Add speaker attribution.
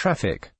Speaker 1: traffic.